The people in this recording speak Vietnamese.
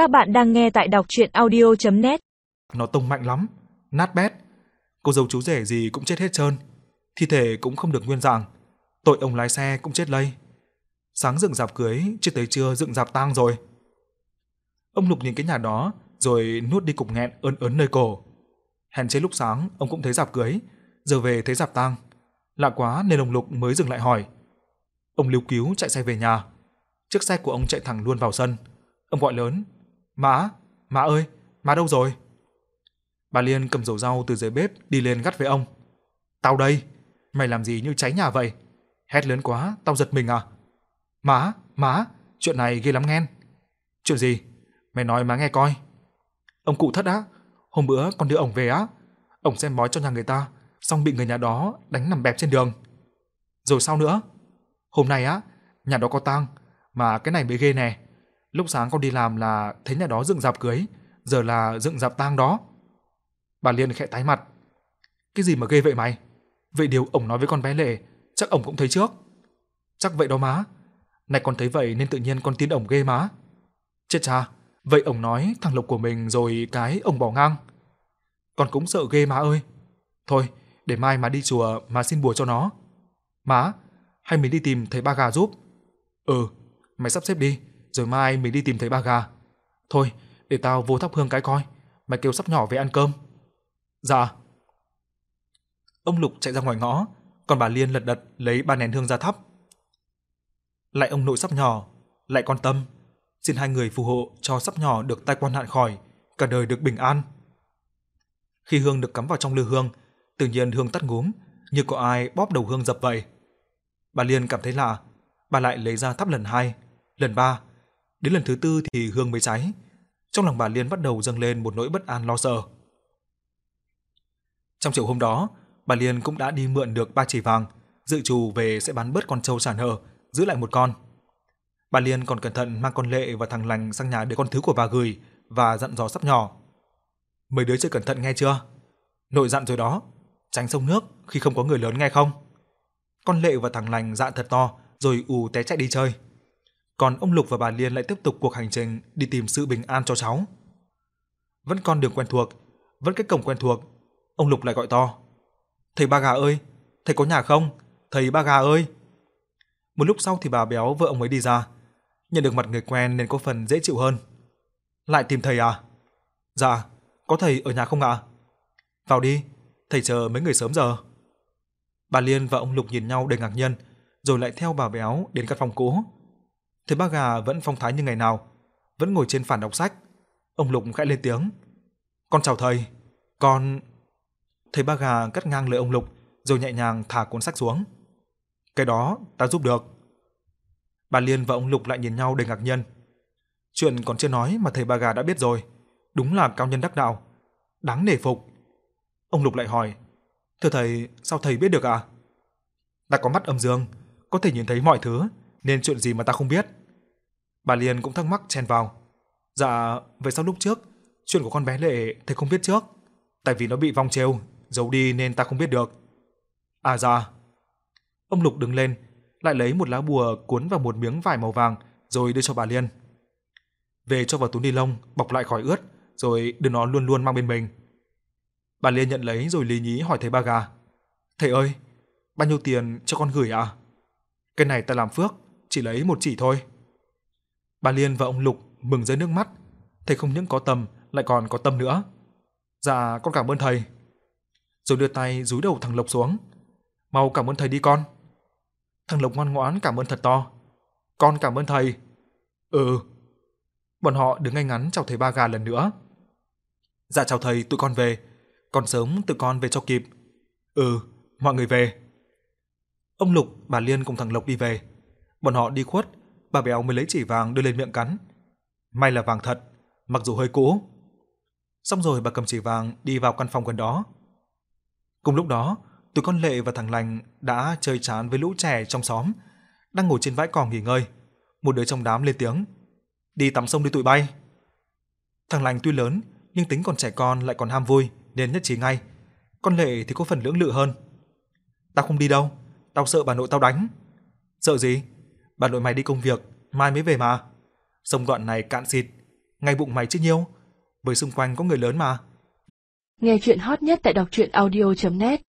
Các bạn đang nghe tại đọc audio net Nó tông mạnh lắm, nát bét. Cô dâu chú rể gì cũng chết hết trơn. Thi thể cũng không được nguyên dạng. Tội ông lái xe cũng chết lây. Sáng dựng dạp cưới, chưa tới trưa dựng dạp tang rồi. Ông Lục nhìn cái nhà đó, rồi nuốt đi cục nghẹn ớn ớn nơi cổ. Hèn chế lúc sáng, ông cũng thấy dạp cưới, giờ về thấy dạp tang. Lạ quá nên ông Lục mới dừng lại hỏi. Ông Liêu Cứu chạy xe về nhà. Chiếc xe của ông chạy thẳng luôn vào sân. Ông gọi lớn, "Má, má ơi, má đâu rồi?" Bà Liên cầm dầu rau từ dưới bếp đi lên gắt với ông. "Tao đây, mày làm gì như cháy nhà vậy? Hét lớn quá, tao giật mình à?" "Má, má, chuyện này ghê lắm nghe." "Chuyện gì? Mày nói má nghe coi." "Ông cụ thất á, hôm bữa con đưa ông về á, ông xem bói cho nhà người ta, xong bị người nhà đó đánh nằm bẹp trên đường." "Rồi sao nữa?" "Hôm nay á, nhà đó có tang, mà cái này mới ghê nè. Lúc sáng con đi làm là thấy nhà đó dựng dạp cưới, giờ là dựng dạp tang đó." Bà Liên khẽ tái mặt. "Cái gì mà ghê vậy mày? Vậy điều ổng nói với con bé Lệ, chắc ổng cũng thấy trước." "Chắc vậy đó má. Này con thấy vậy nên tự nhiên con tin ổng ghê má." "Chết cha, vậy ổng nói thằng Lộc của mình rồi cái ổng bỏ ngang." "Con cũng sợ ghê má ơi. Thôi, để mai má đi chùa mà xin bùa cho nó." "Má, hay mình đi tìm thầy Ba Gà giúp?" "Ừ, mày sắp xếp đi, rồi mai mình đi tìm thấy Ba Gà." "Thôi, để tao vô thắp hương cái coi, mày kêu sắp nhỏ về ăn cơm." "Dạ." Ông Lục chạy ra ngoài ngõ, còn bà Liên lật đật lấy ba nén hương ra thắp. Lại ông nội sắp nhỏ, lại con Tâm, xin hai người phù hộ cho sắp nhỏ được tai quan hạn khỏi, cả đời được bình an. Khi hương được cắm vào trong lư hương, tự nhiên hương tắt ngúm, như có ai bóp đầu hương dập vậy. Bà Liên cảm thấy lạ, bà lại lấy ra thắp lần hai, lần ba, đến lần thứ tư thì hương mới cháy. Trong lòng bà Liên bắt đầu dâng lên một nỗi bất an lo sợ. Trong chiều hôm đó, bà Liên cũng đã đi mượn được ba chỉ vàng, dự trù về sẽ bán bớt con trâu trả nợ, giữ lại một con. Bà Liên còn cẩn thận mang con Lệ và thằng Lành sang nhà để con thứ của bà gửi và dặn dò sắp nhỏ. Mấy đứa chơi cẩn thận nghe chưa? Nội dặn rồi đó, tránh sông nước khi không có người lớn nghe không? Con Lệ và thằng Lành dạ thật to rồi ù té chạy đi chơi. Còn ông Lục và bà Liên lại tiếp tục cuộc hành trình đi tìm sự bình an cho cháu. Vẫn con đường quen thuộc, vẫn cái cổng quen thuộc, ông Lục lại gọi to. Thầy Ba Gà ơi, thầy có nhà không? Thầy Ba Gà ơi. Một lúc sau thì bà béo vợ ông ấy đi ra, nhận được mặt người quen nên có phần dễ chịu hơn. Lại tìm thầy à? Dạ, có thầy ở nhà không ạ? Vào đi, thầy chờ mấy người sớm giờ. Bà Liên và ông Lục nhìn nhau đầy ngạc nhiên, rồi lại theo bà béo đến căn phòng cũ. Thầy Ba Gà vẫn phong thái như ngày nào, vẫn ngồi trên phản đọc sách. Ông Lục khẽ lên tiếng. Con chào thầy, con... Thầy Ba Gà cắt ngang lời ông Lục, rồi nhẹ nhàng thả cuốn sách xuống. Cái đó ta giúp được. Bà Liên và ông Lục lại nhìn nhau đầy ngạc nhiên. Chuyện còn chưa nói mà thầy Ba Gà đã biết rồi, đúng là cao nhân đắc đạo, đáng nể phục. Ông Lục lại hỏi, thưa thầy, sao thầy biết được à? Ta có mắt âm dương, có thể nhìn thấy mọi thứ, nên chuyện gì mà ta không biết. Bà Liên cũng thắc mắc chen vào. Dạ, vậy sao lúc trước, chuyện của con bé Lệ thầy không biết trước? Tại vì nó bị vong trêu, giấu đi nên ta không biết được. À dạ. Ông Lục đứng lên, lại lấy một lá bùa cuốn vào một miếng vải màu vàng rồi đưa cho bà Liên. Về cho vào túi ni lông, bọc lại khỏi ướt, rồi đưa nó luôn luôn mang bên mình. Bà Liên nhận lấy rồi lý nhí hỏi thầy Ba Gà. Thầy ơi, bao nhiêu tiền cho con gửi à? Cái này ta làm phước, chỉ lấy một chỉ thôi. Bà Liên và ông Lục mừng rơi nước mắt, thầy không những có tâm lại còn có tâm nữa. Dạ, con cảm ơn thầy. Rồi đưa tay dúi đầu thằng Lộc xuống. Mau cảm ơn thầy đi con. Thằng Lộc ngoan ngoãn cảm ơn thật to. Con cảm ơn thầy. Ừ. Bọn họ đứng ngay ngắn chào thầy Ba Gà lần nữa. Dạ chào thầy, tụi con về. Còn sớm tụi con về cho kịp. Ừ, mọi người về. Ông Lục, bà Liên cùng thằng Lộc đi về. Bọn họ đi khuất, bà béo mới lấy chỉ vàng đưa lên miệng cắn. May là vàng thật, mặc dù hơi cũ. Xong rồi bà cầm chỉ vàng đi vào căn phòng gần đó. Cùng lúc đó, tụi con Lệ và thằng Lành đã chơi chán với lũ trẻ trong xóm, đang ngồi trên vãi cỏ nghỉ ngơi. Một đứa trong đám lên tiếng, "Đi tắm sông đi tụi bay." Thằng Lành tuy lớn, nhưng tính còn trẻ con lại còn ham vui nên nhất trí ngay. Con Lệ thì có phần lưỡng lự hơn. "Tao không đi đâu, tao sợ bà nội tao đánh." "Sợ gì? Bà nội mày đi công việc, mai mới về mà. Sông gọn này cạn xịt, ngay bụng mày chứ nhiêu. Với xung quanh có người lớn mà. Nghe chuyện hot nhất tại đọc truyện audio.net